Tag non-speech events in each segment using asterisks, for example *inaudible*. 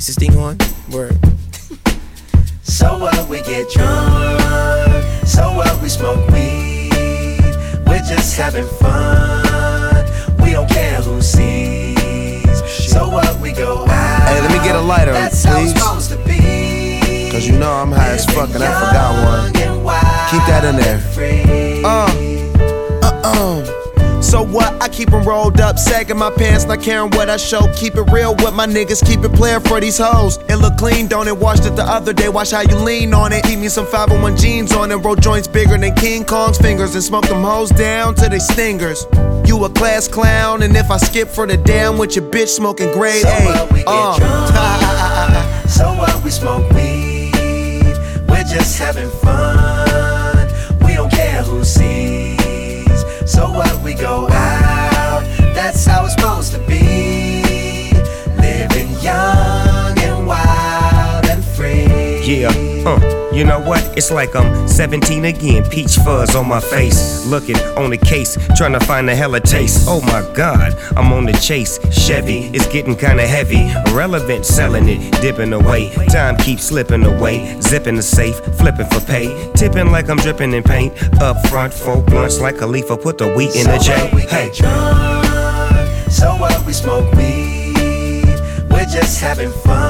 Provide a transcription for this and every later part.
Is this thing on? Word. *laughs* So what? We get drunk. So what? We smoke weed. We're just having fun. We don't care who sees. So what? We go out. Hey, let me get a lighter, That's how it's please. supposed to be. Cause you know I'm high as fuck and I forgot one. Keep that in there. Uh, keep 'em rolled up, sagging my pants, not caring what I show. Keep it real with my niggas, keep it playing for these hoes. It look clean, don't it? Washed it the other day, watch how you lean on it. Keep me some 501 jeans on it, roll joints bigger than King Kong's fingers, and smoke them hoes down to they stingers. You a class clown, and if I skip for the damn with your bitch smoking grade So A. what? We get uh. drunk. So what? We smoke weed. We're just having fun. We don't care who sees. So what? We go you know what? It's like I'm 17 again, peach fuzz on my face. Looking on the case, trying to find a hella taste. Oh my god, I'm on the chase. Chevy is getting kinda heavy. Irrelevant, selling it, dipping away. Time keeps slipping away. Zipping the safe, flipping for pay. Tipping like I'm dripping in paint. Up front, four blunts like Khalifa, put the wheat in the So J. We Hey. drunk. So what? We smoke weed. We're just having fun.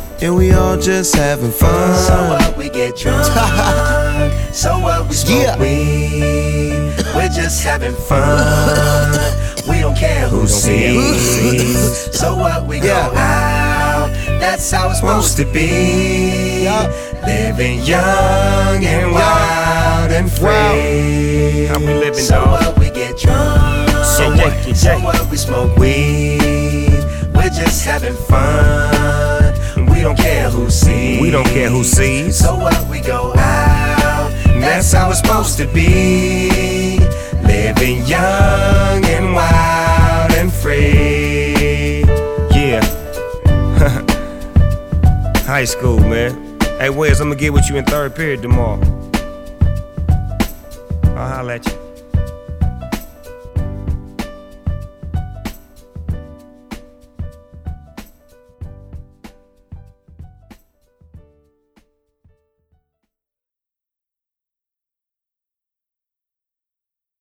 and we all just having fun. So what? We get drunk. *laughs* so what? We smoke Yeah. weed. We're just having *laughs* fun. We don't care who sees. So what? We go out. That's how it's supposed to be. Living young and wild and free. How we living, So dawg? what? We get drunk. So what? So what? We smoke weed. We're just having fun. We don't care who sees. We don't care who sees. So what? We go out. That's how it's supposed to be. Living young and wild and free. Yeah. *laughs* High school, man. Hey, Wes, I'm gonna get with you in third period tomorrow. I'll holler at you.